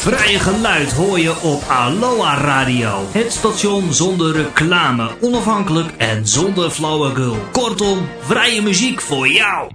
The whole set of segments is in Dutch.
vrije geluid hoor je op Aloha Radio. Het station zonder reclame, onafhankelijk en zonder flauwekul. Kortom, vrije muziek voor jou.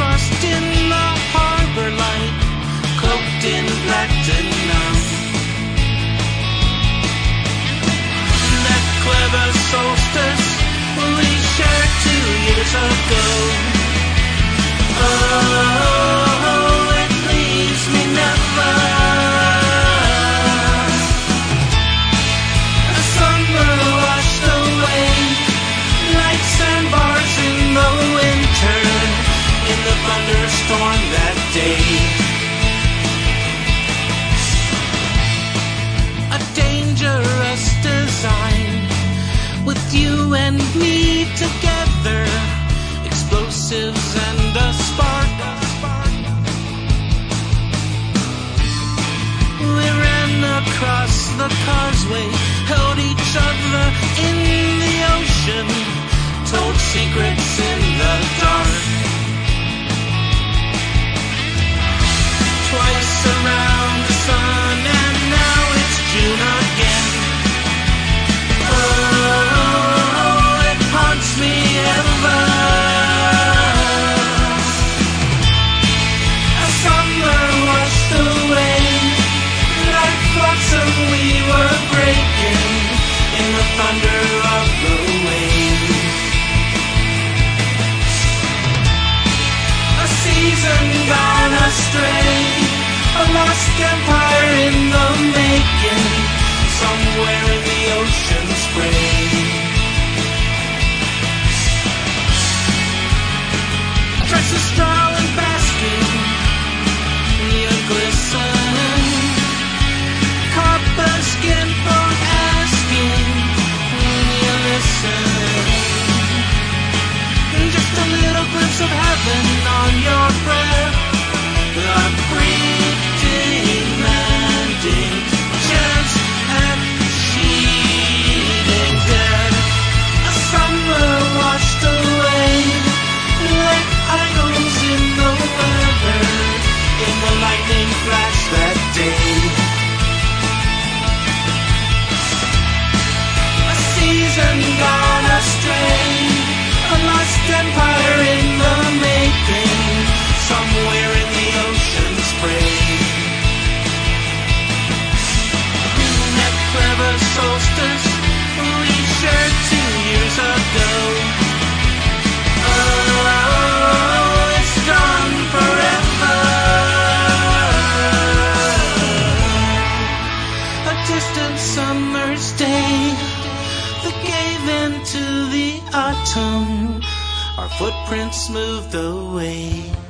Crisscrossed in the harbor light, cloaked in platinum. That clever solstice we shared two years ago. Oh. And me together, explosives and a spark. We ran across the causeway, held each other in the ocean, told secrets in the dark. twice around the sun, and now it's June thunder of the. A season gone astray a lost empire in the making, somewhere in the demanding autumn, our footprints move the way.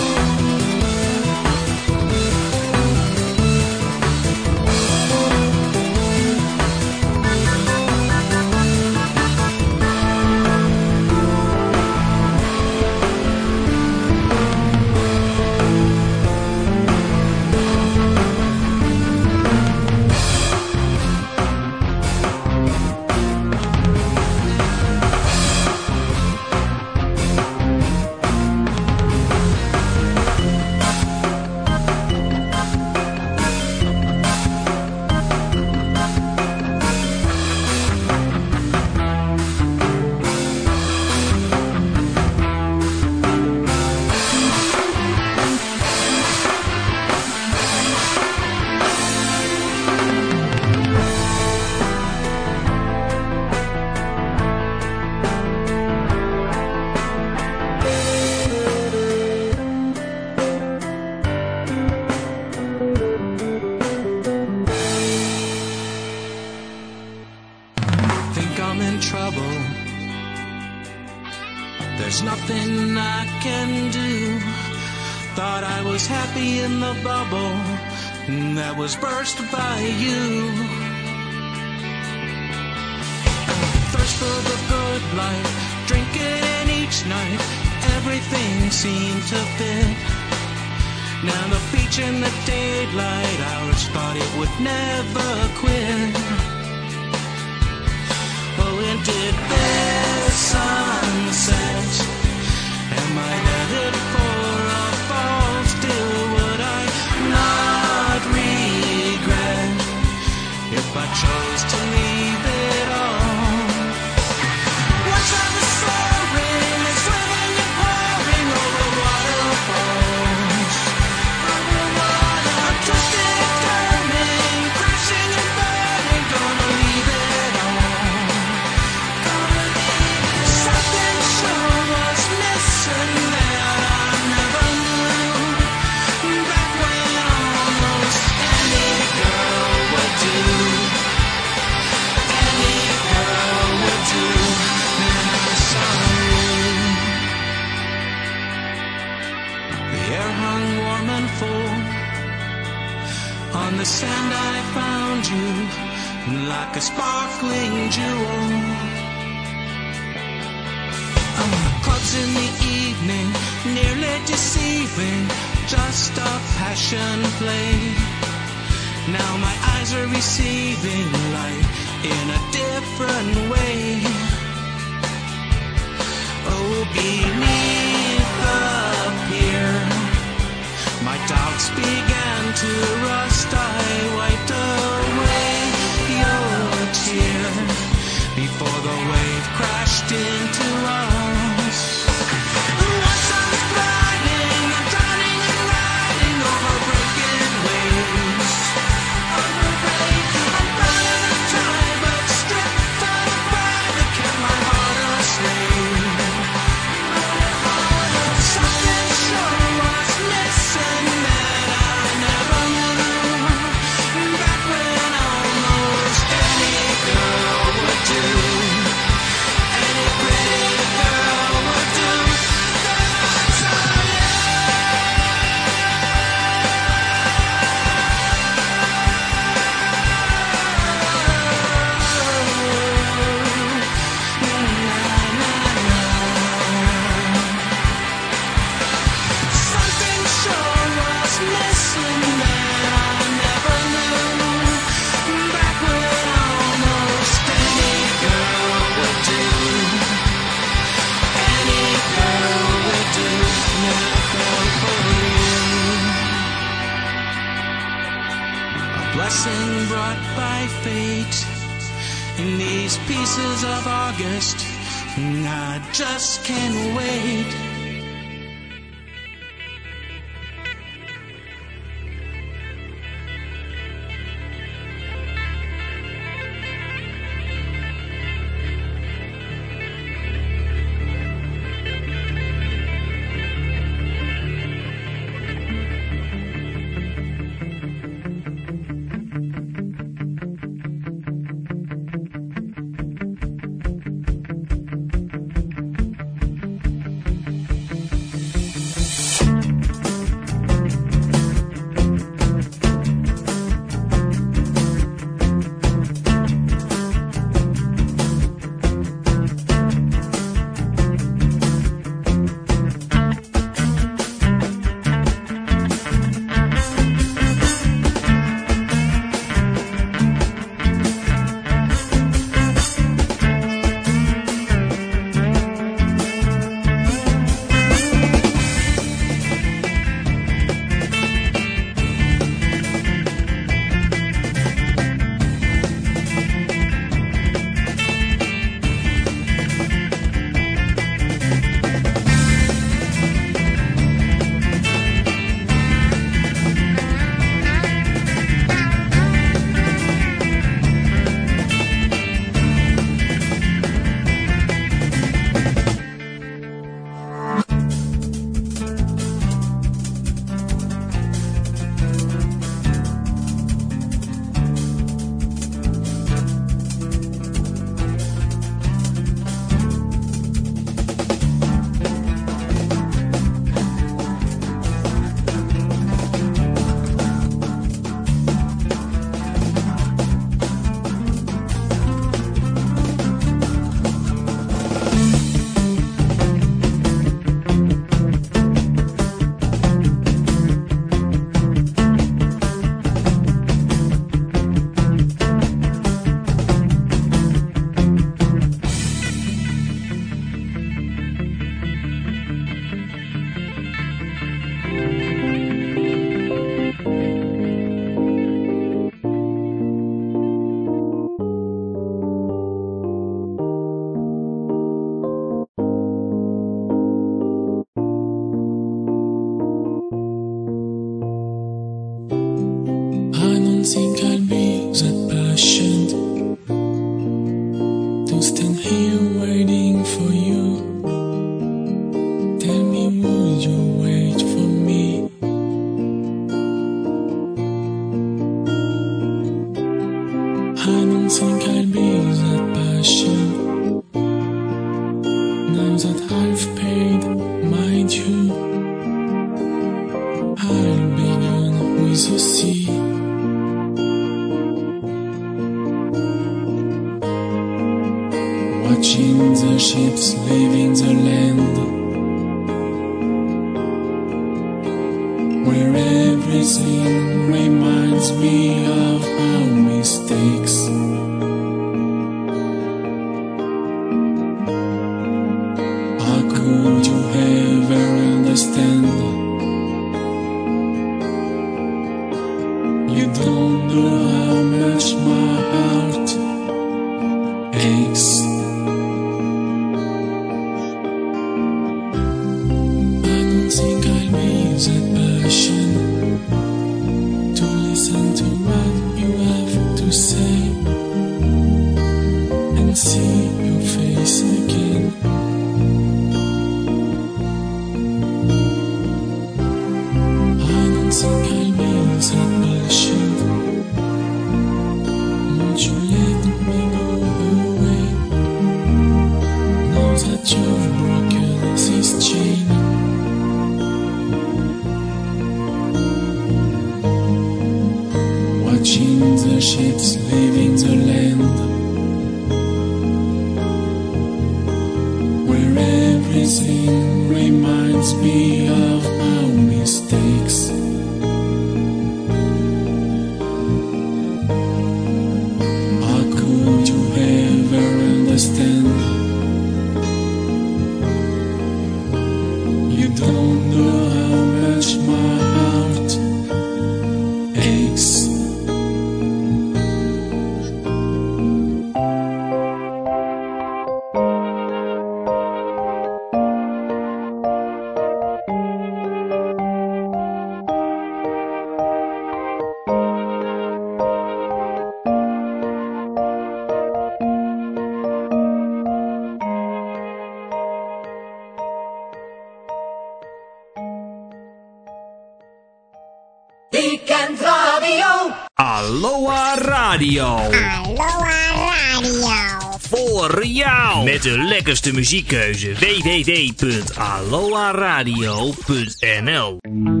De lekkerste muziekkeuze. www.aloha-radio.nl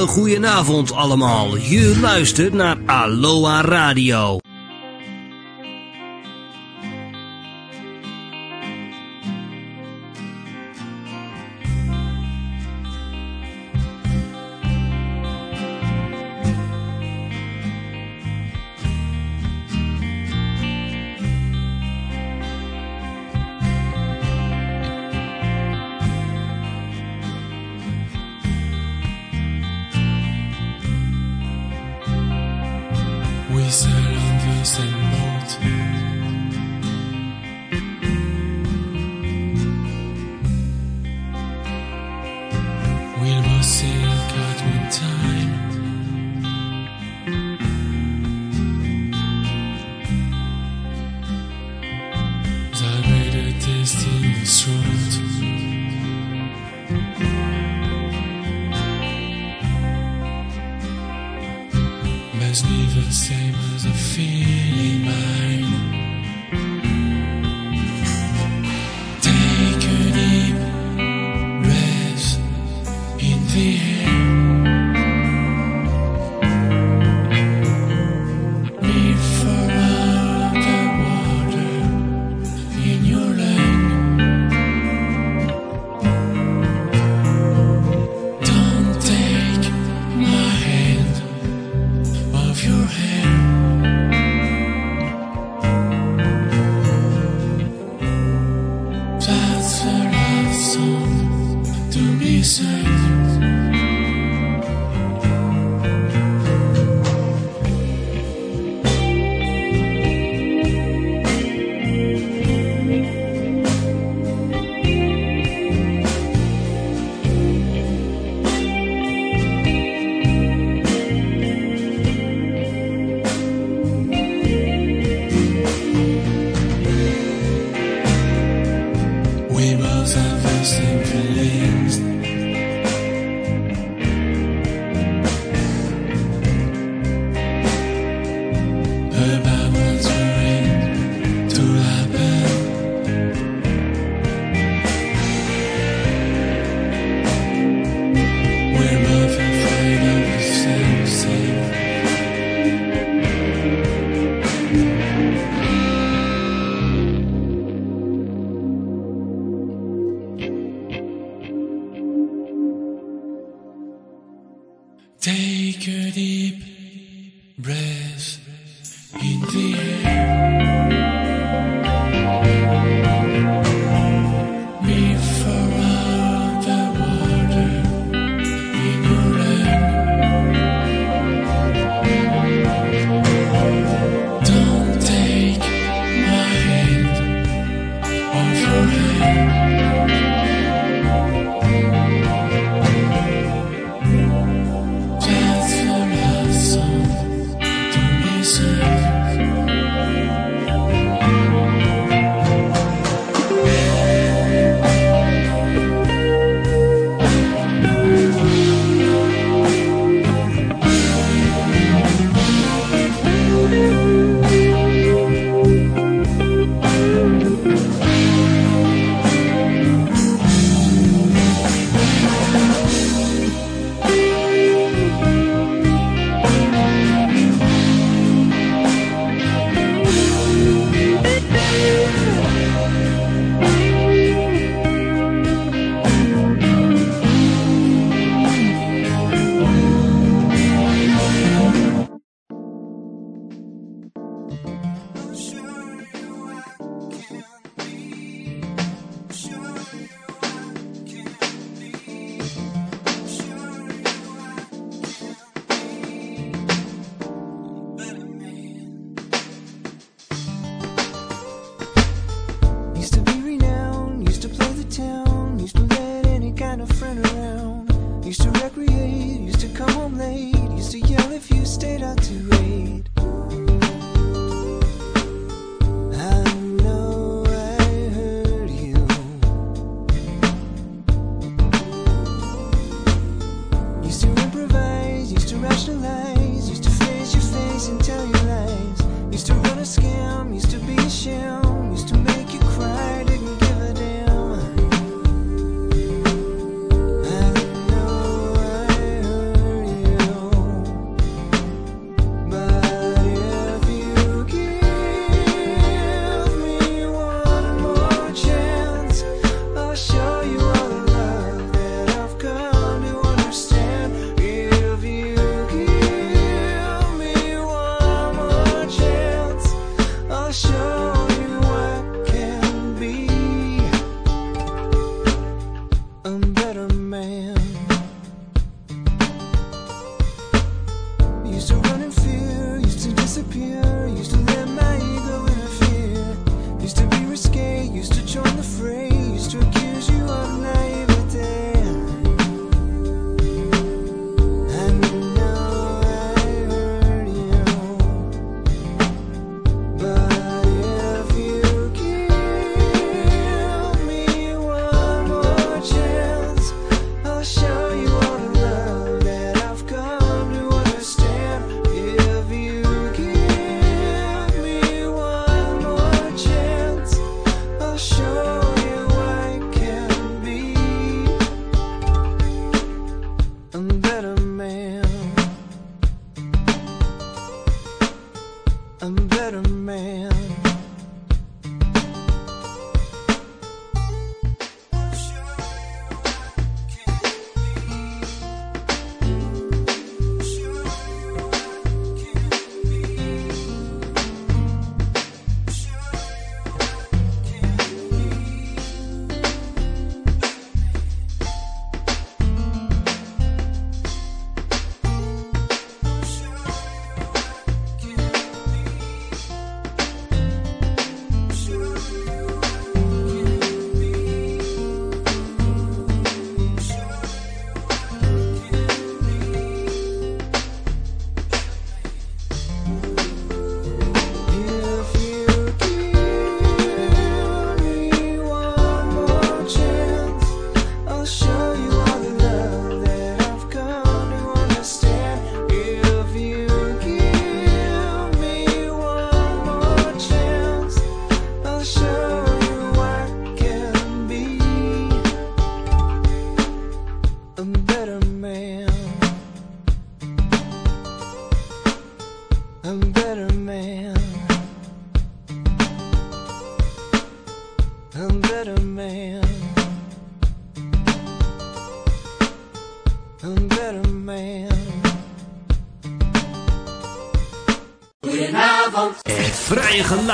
hele goede avond allemaal. Je luistert naar Aloha Radio.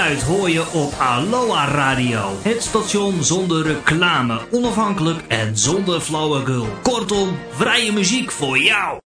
geluid hoor je op Aloha Radio. Het station zonder reclame, onafhankelijk en zonder flauwekul. Kortom, vrije muziek voor jou.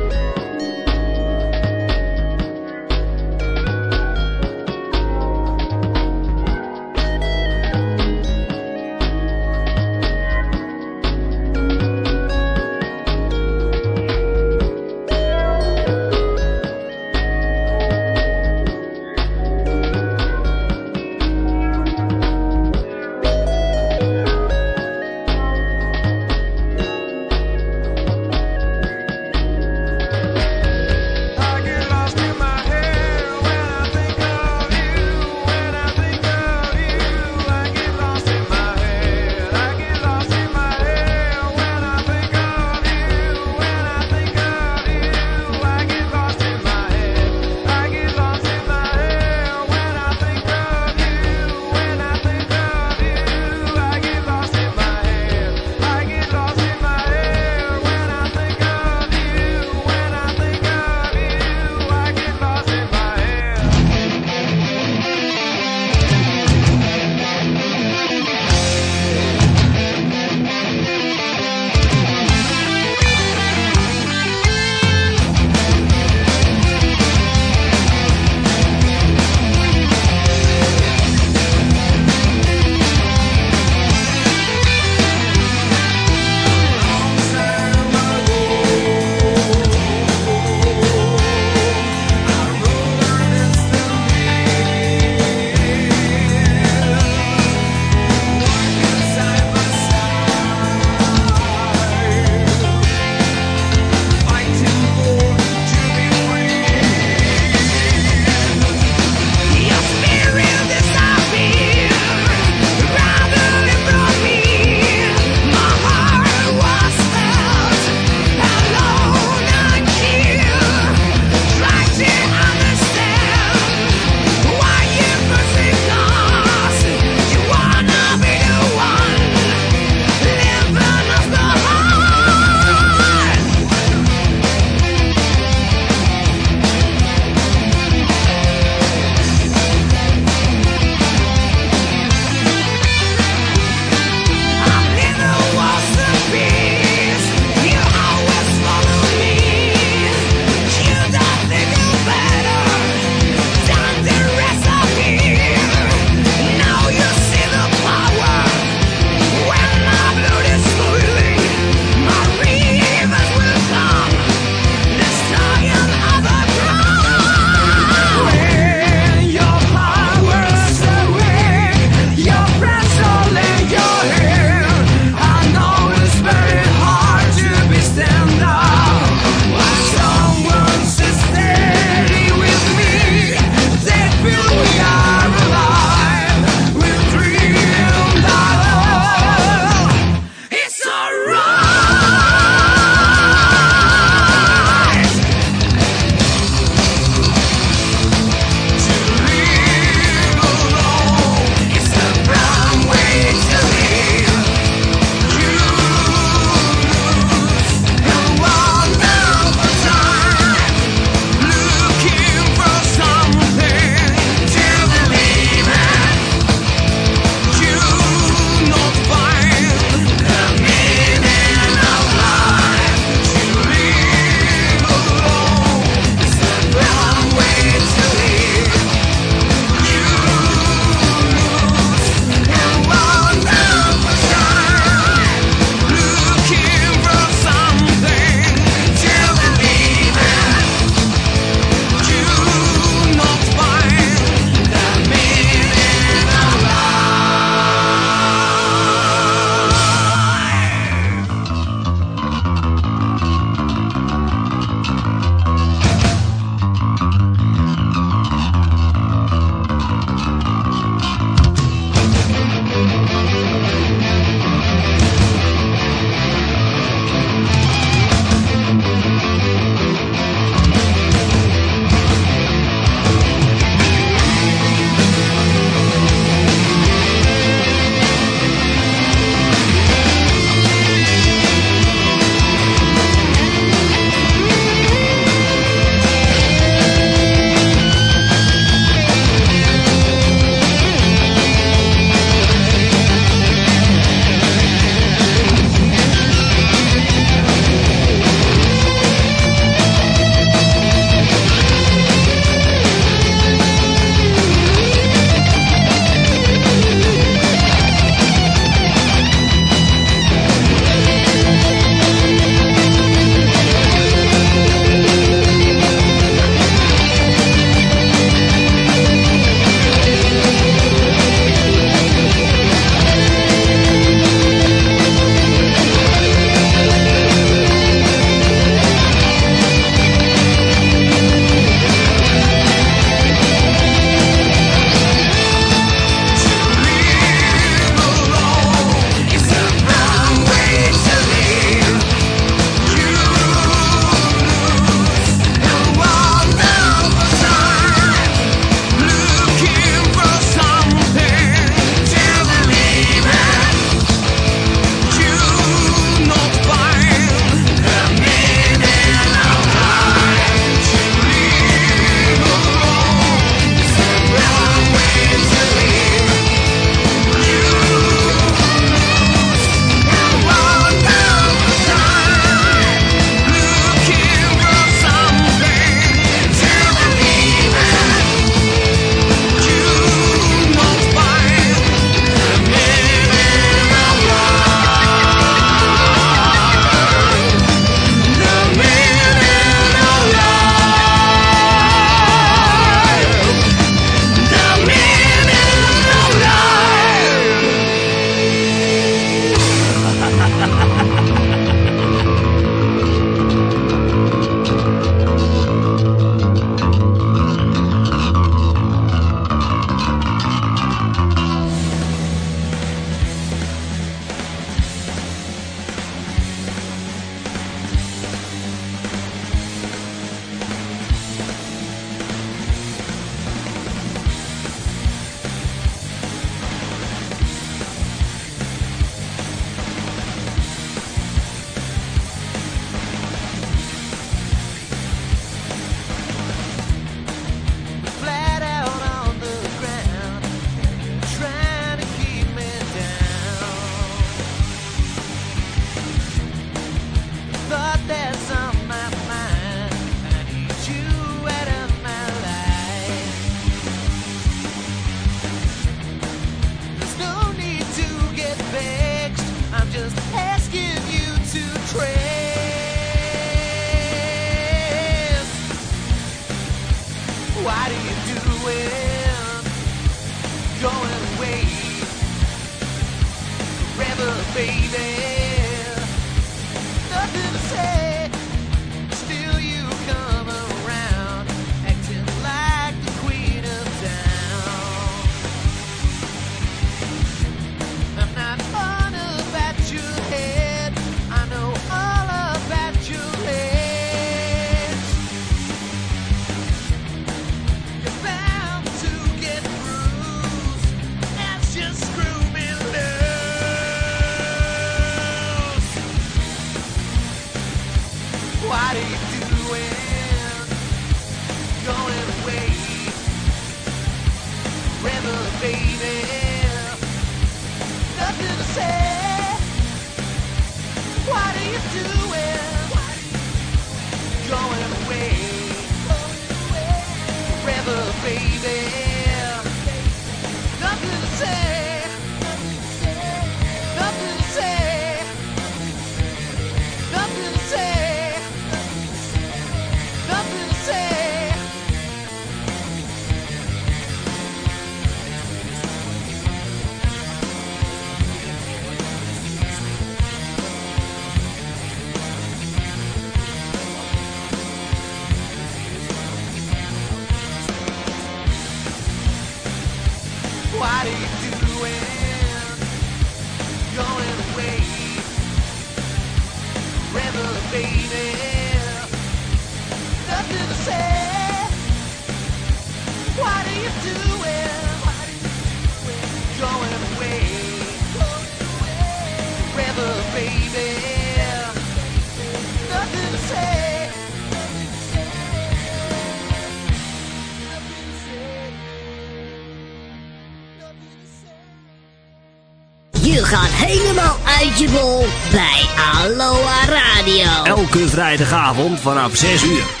helemaal uit je bol bij Aloha Radio. Elke vrijdagavond vanaf 6 uur.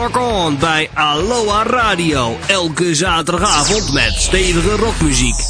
Rock On bij Aloha Radio. Elke zaterdagavond met stevige rockmuziek.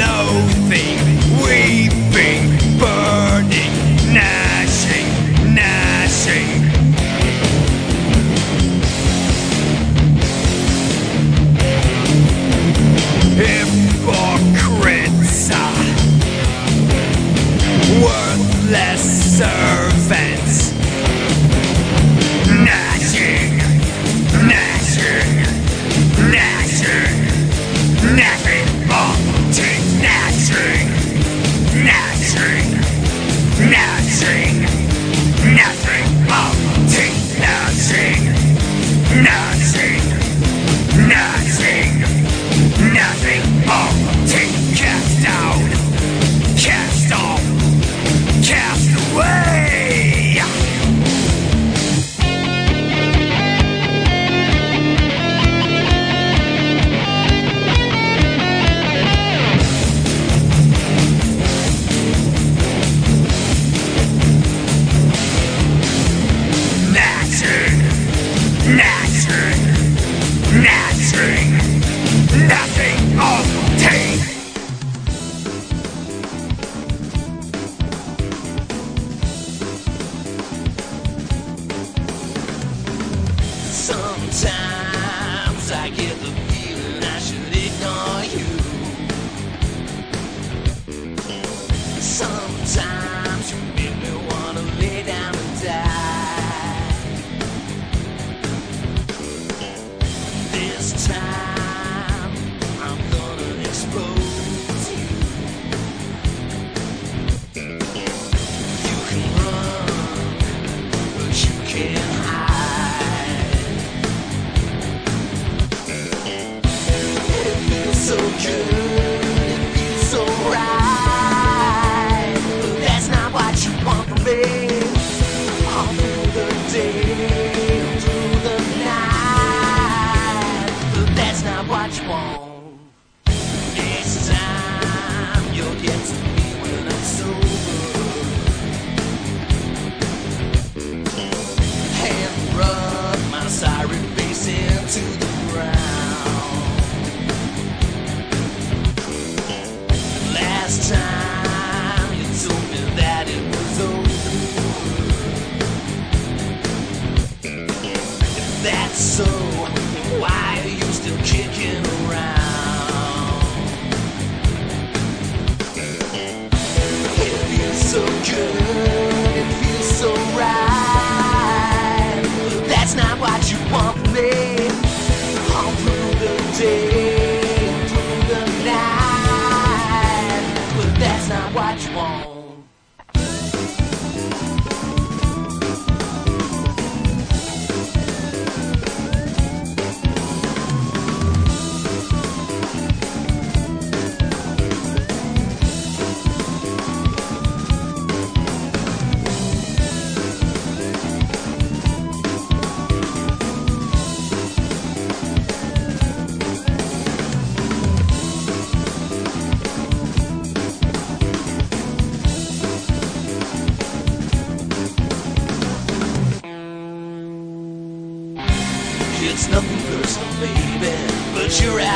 loathing, weeping.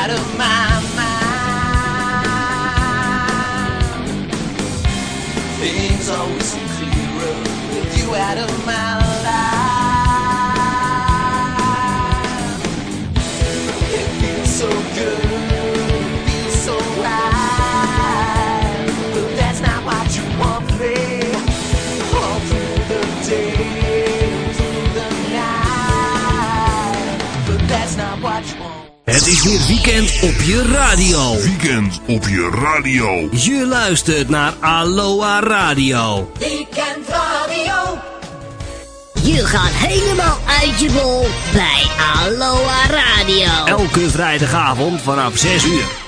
Out of my mind. Things always seem clearer with you out of Weer weekend op je radio. Weekend op je radio. Je luistert naar Aloha Radio. Weekend Radio. Je gaat helemaal uit je bol bij Aloha Radio. Elke vrijdagavond vanaf 6 uur.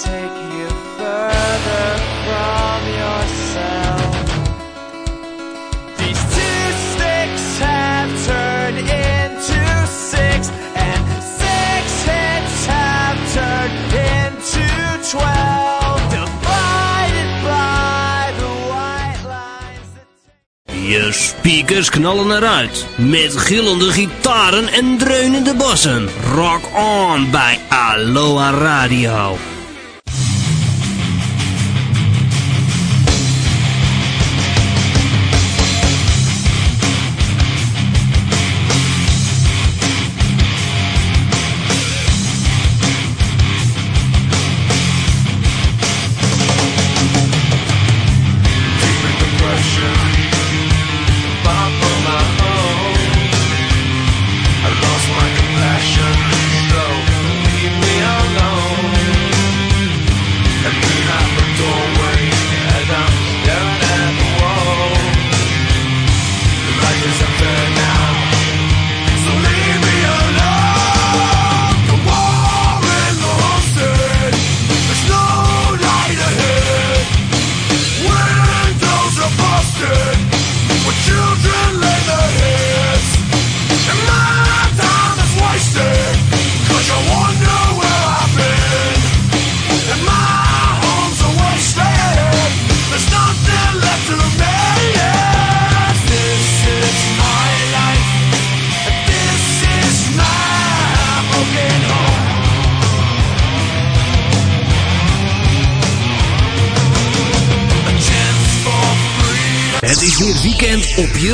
Take you further from yourself. cell. These two sticks have turned into six. And six hits have turned into 12. The by the white lines. Je speakers knallen eruit. Met gillende gitaren en dreunende bassen. Rock on bij Aloha Radio.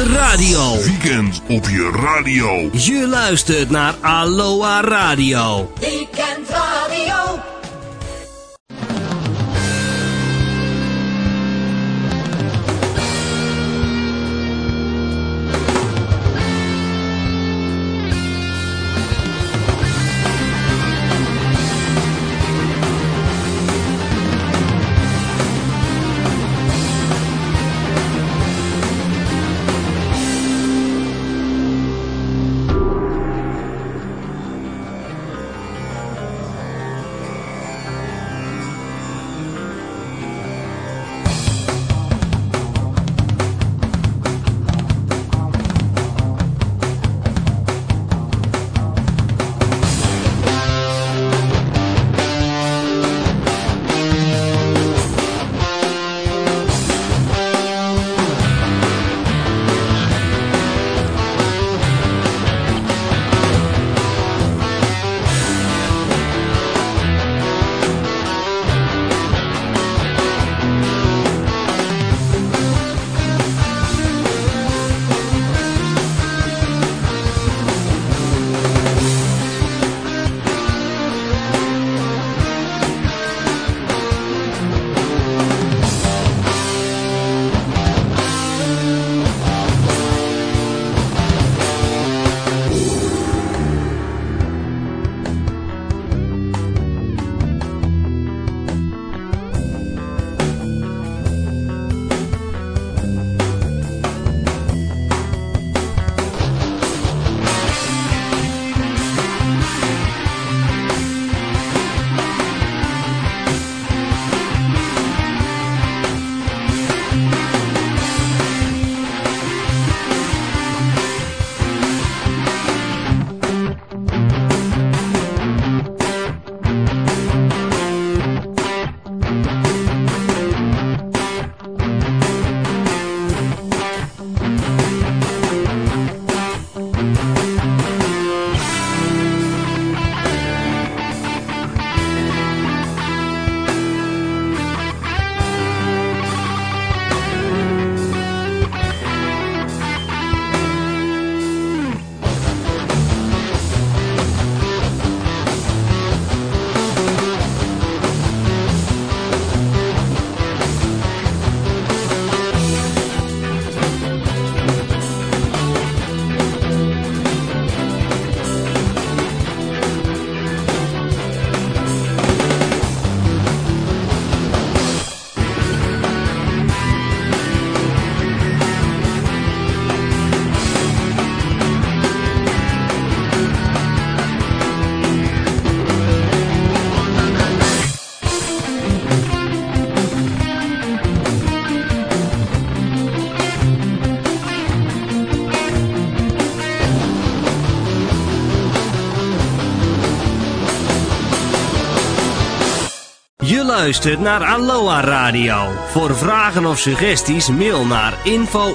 radio. Weekend op je radio. Je luistert naar Aloha Radio. Luistert naar Aloha Radio. Voor vragen of suggesties mail naar info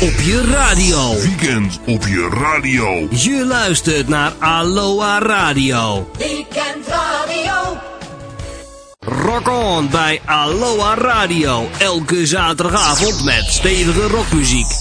Op je radio. Weekend op je radio. Je luistert naar Aloha Radio. Weekend Radio. Rock on bij Aloha Radio. Elke zaterdagavond met stevige rockmuziek.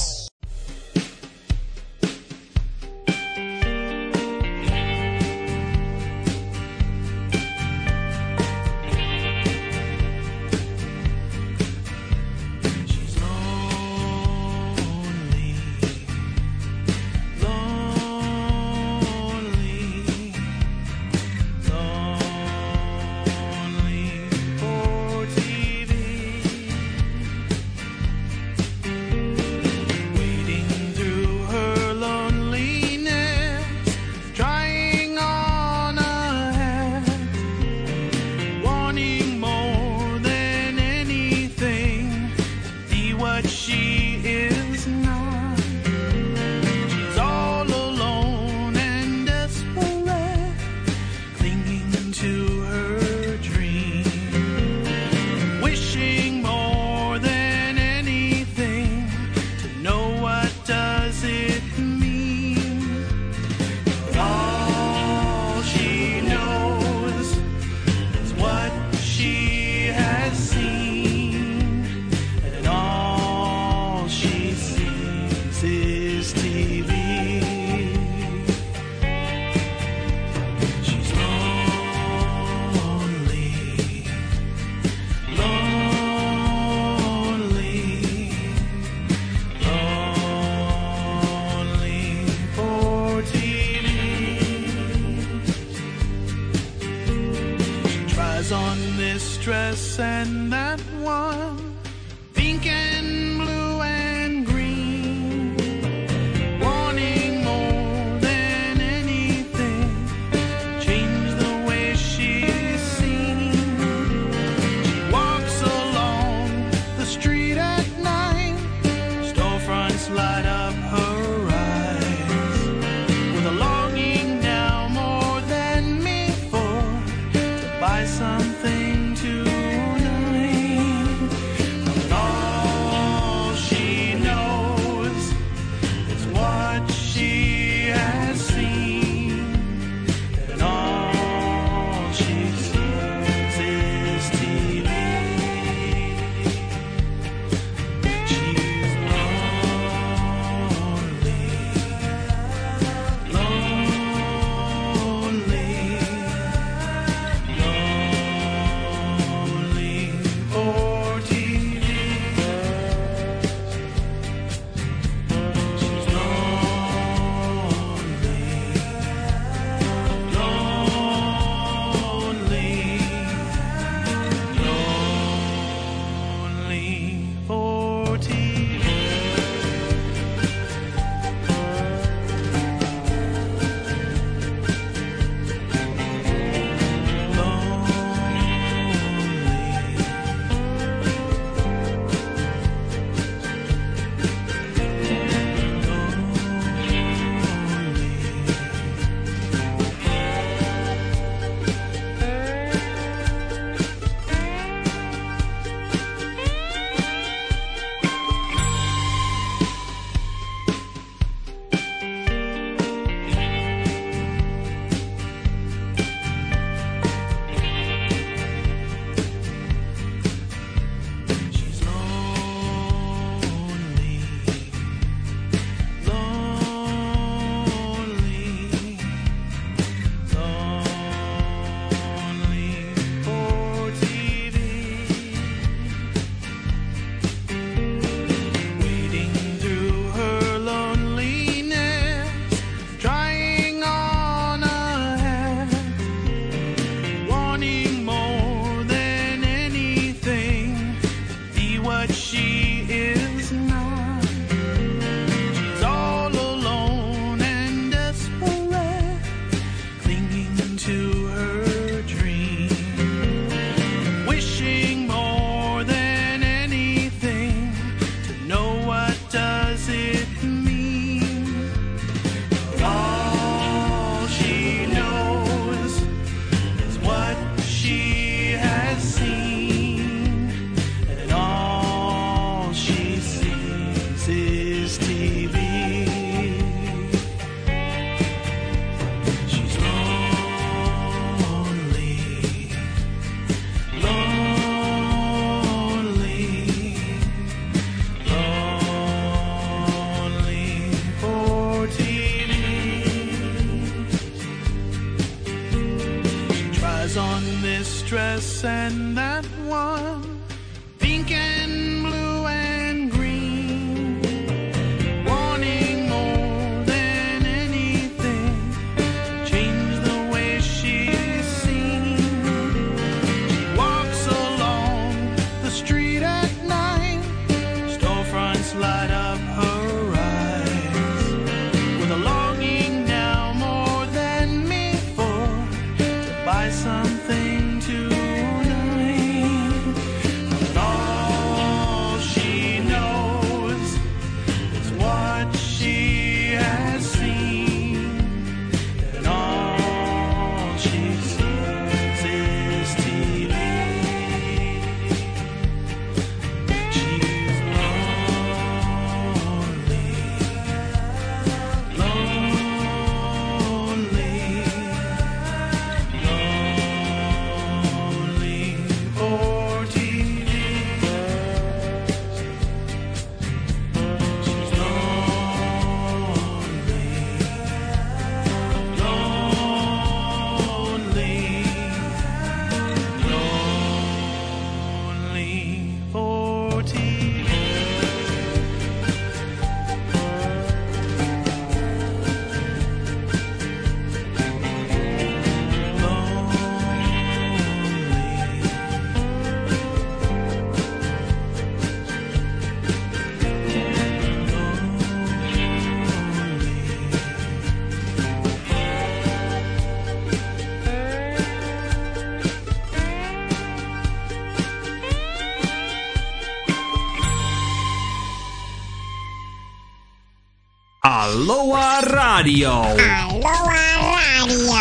Aloha Radio. Aloha Radio.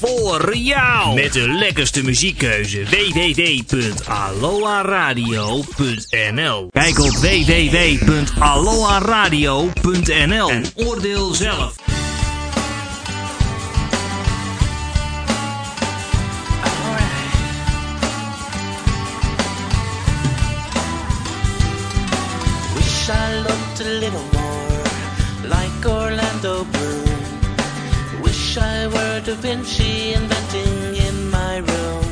Voor jou. Met de lekkerste muziekkeuze. www.aloha-radio.nl Kijk op www.aloha-radio.nl En oordeel zelf. Wish I looked a little more like Orlando Bloom. Wish I were Da Vinci inventing in my room.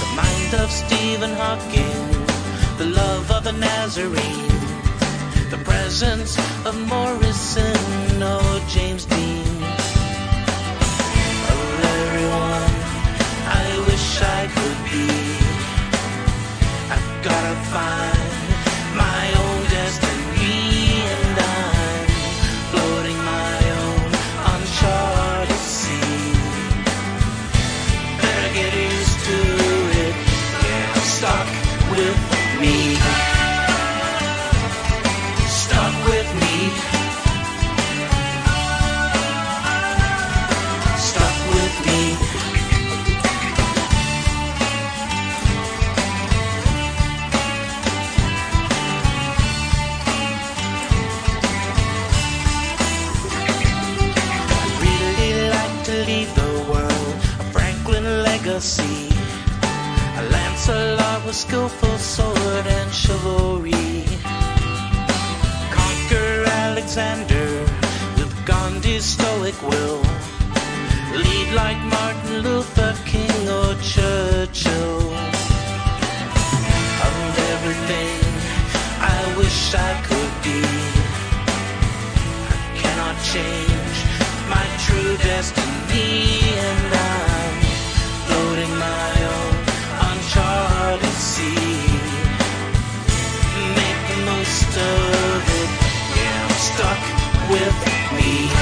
The mind of Stephen Hawking, the love of a Nazarene, the presence of Morrison, oh James Dean. Oh, everyone, I wish I could be. I've gotta find with skillful sword and chivalry. Conquer Alexander with Gandhi's stoic will. Lead like Martin Luther King or Churchill. Of everything I wish I could be I cannot change my true destiny, with me.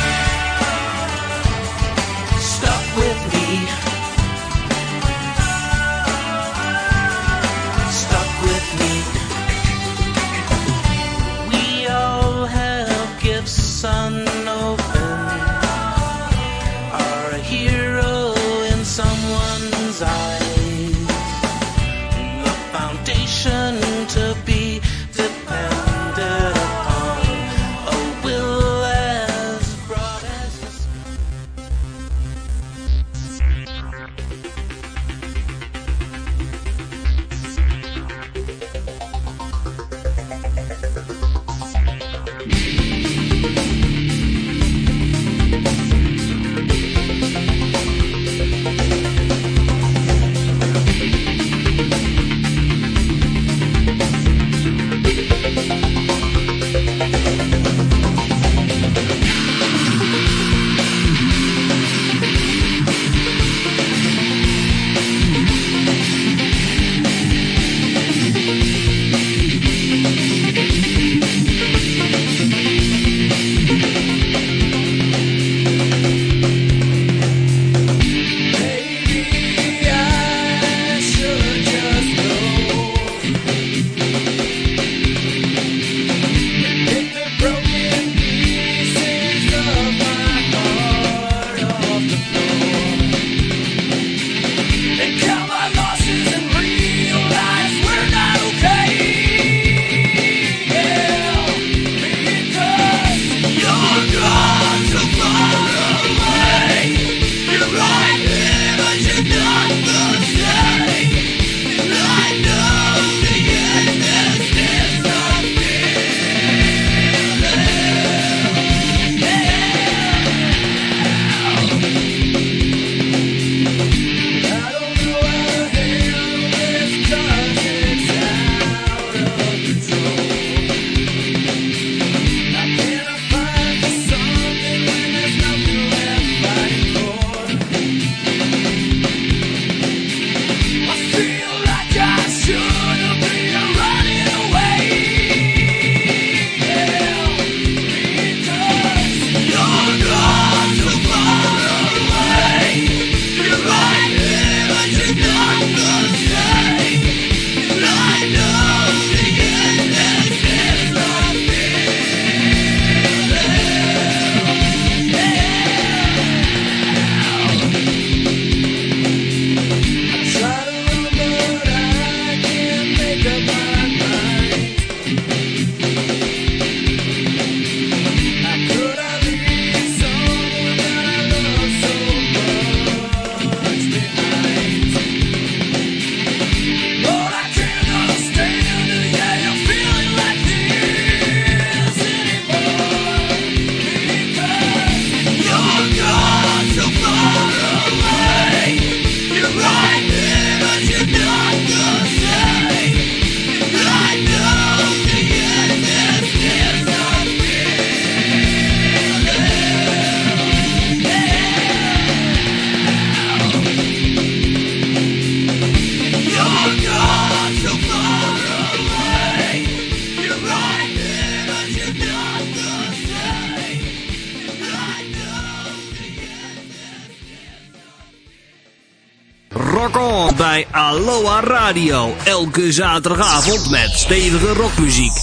Elke zaterdagavond met stevige rockmuziek.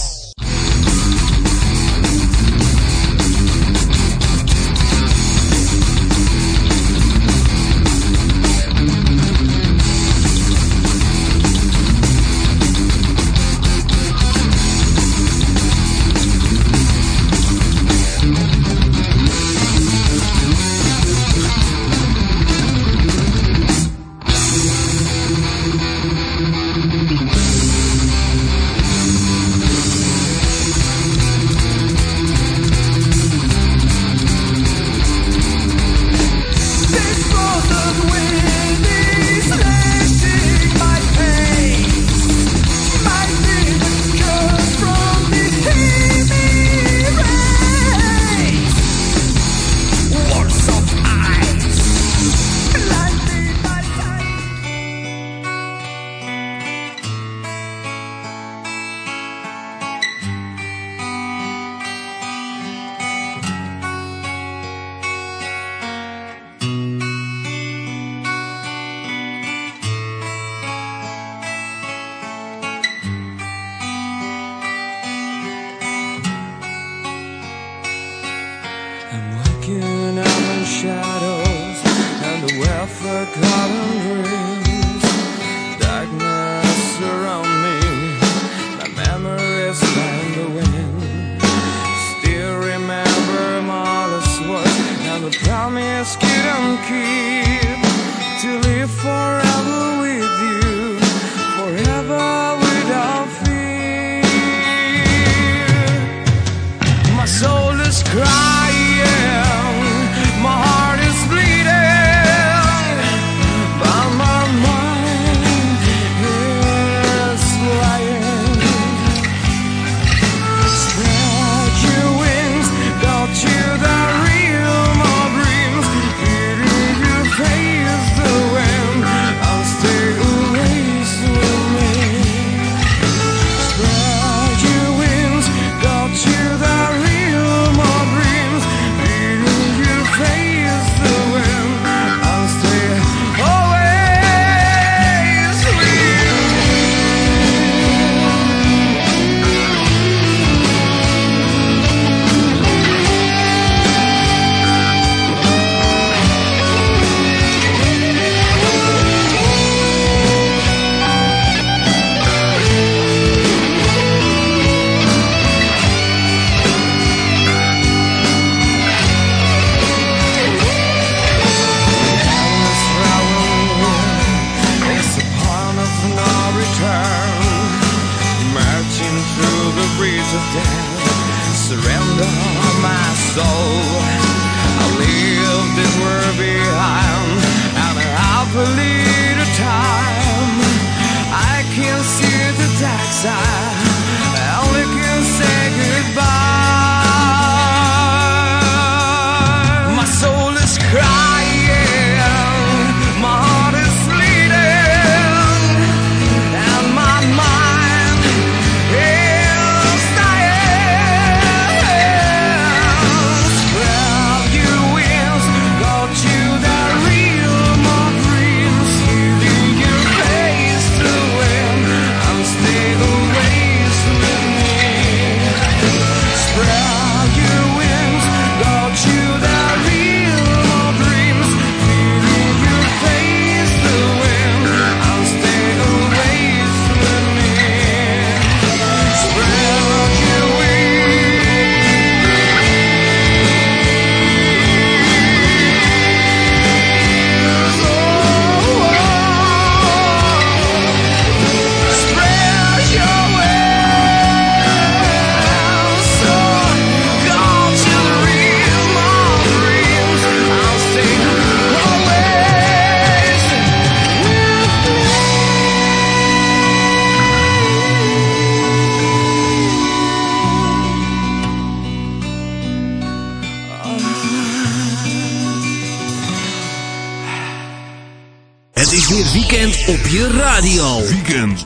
forever with you, forever.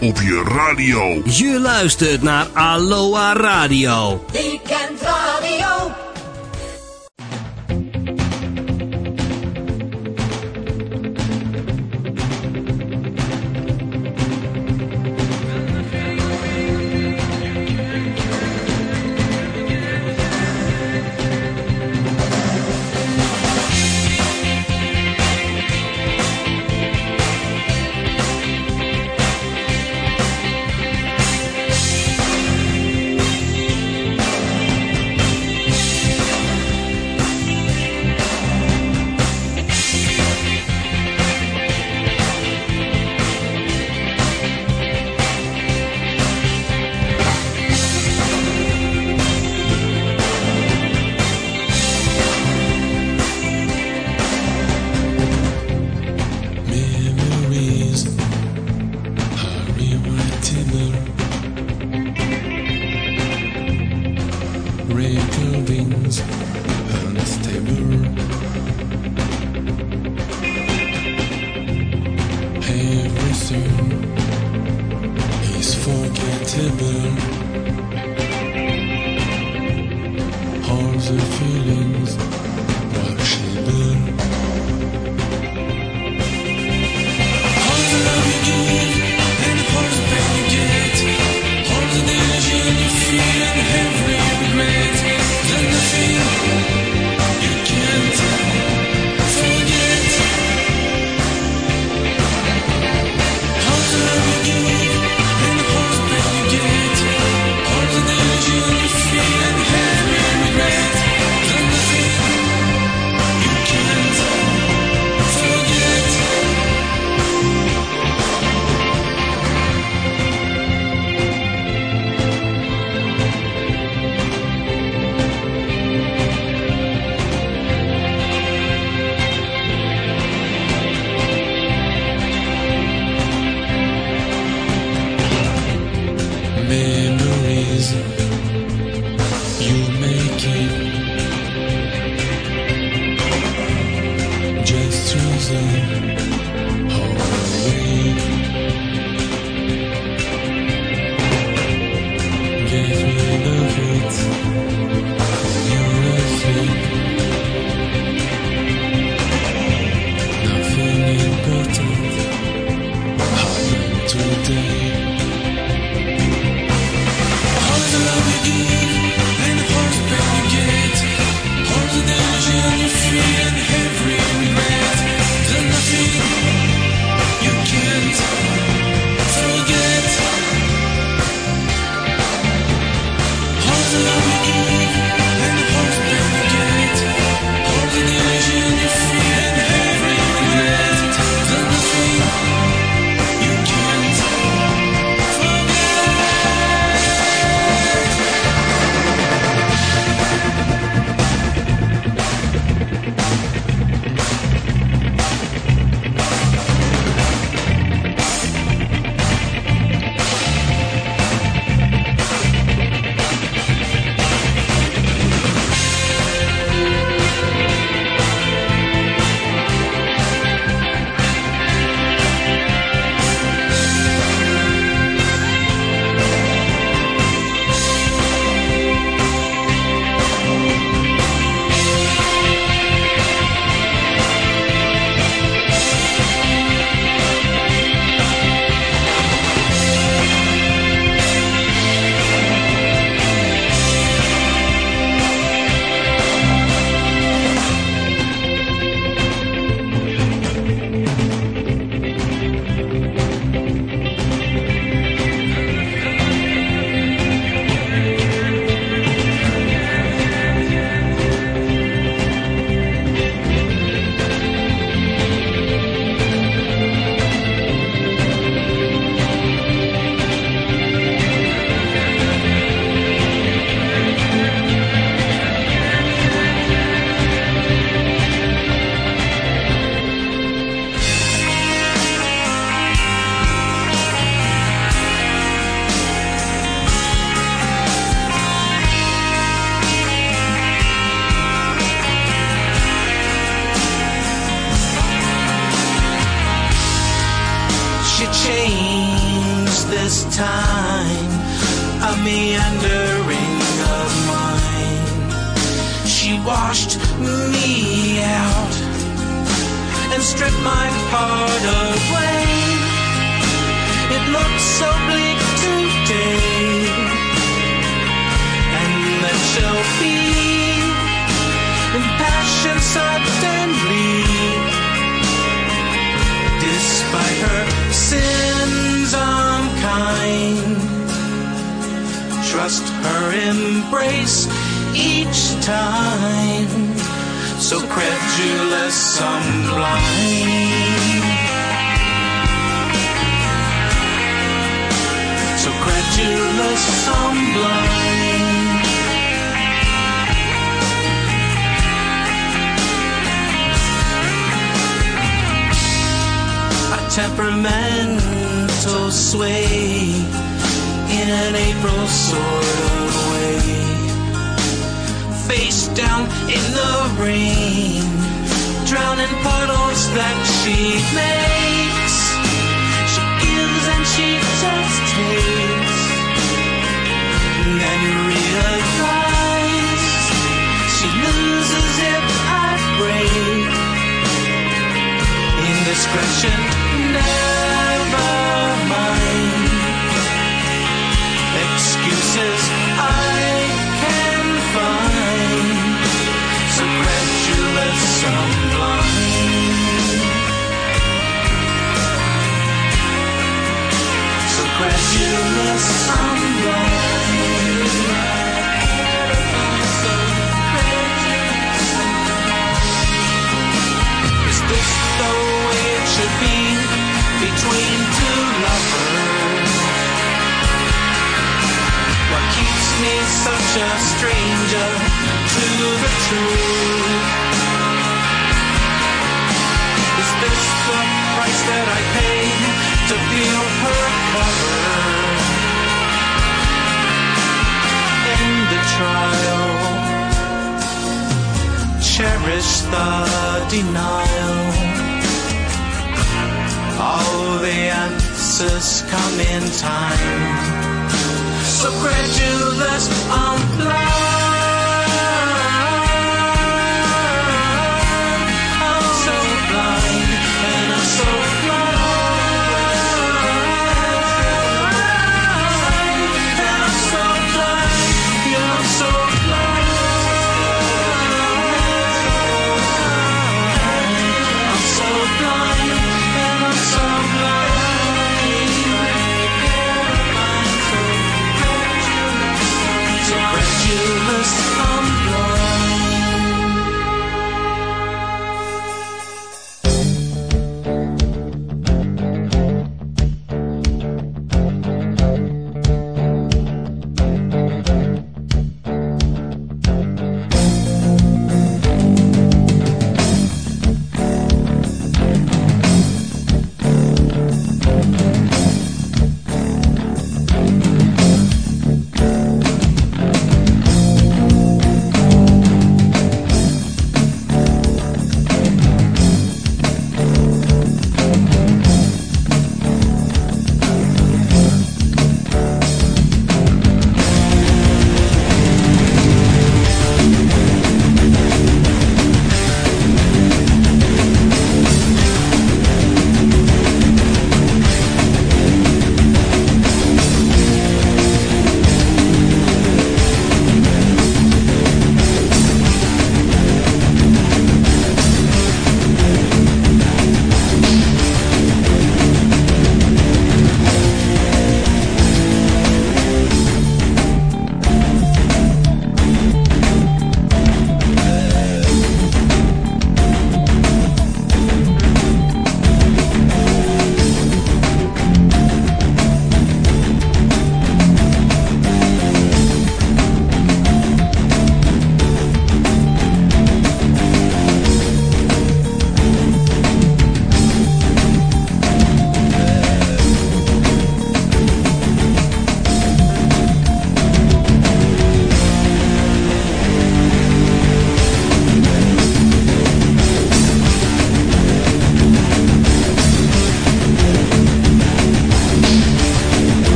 op je radio. Je luistert naar Aloha Radio.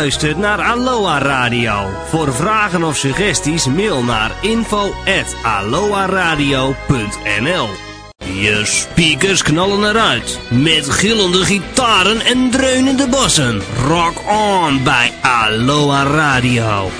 Luistert naar Aloha Radio. Voor vragen of suggesties mail naar info@aloha-radio.nl. Je speakers knallen eruit met gillende gitaren en dreunende bassen. Rock on bij Aloha Radio.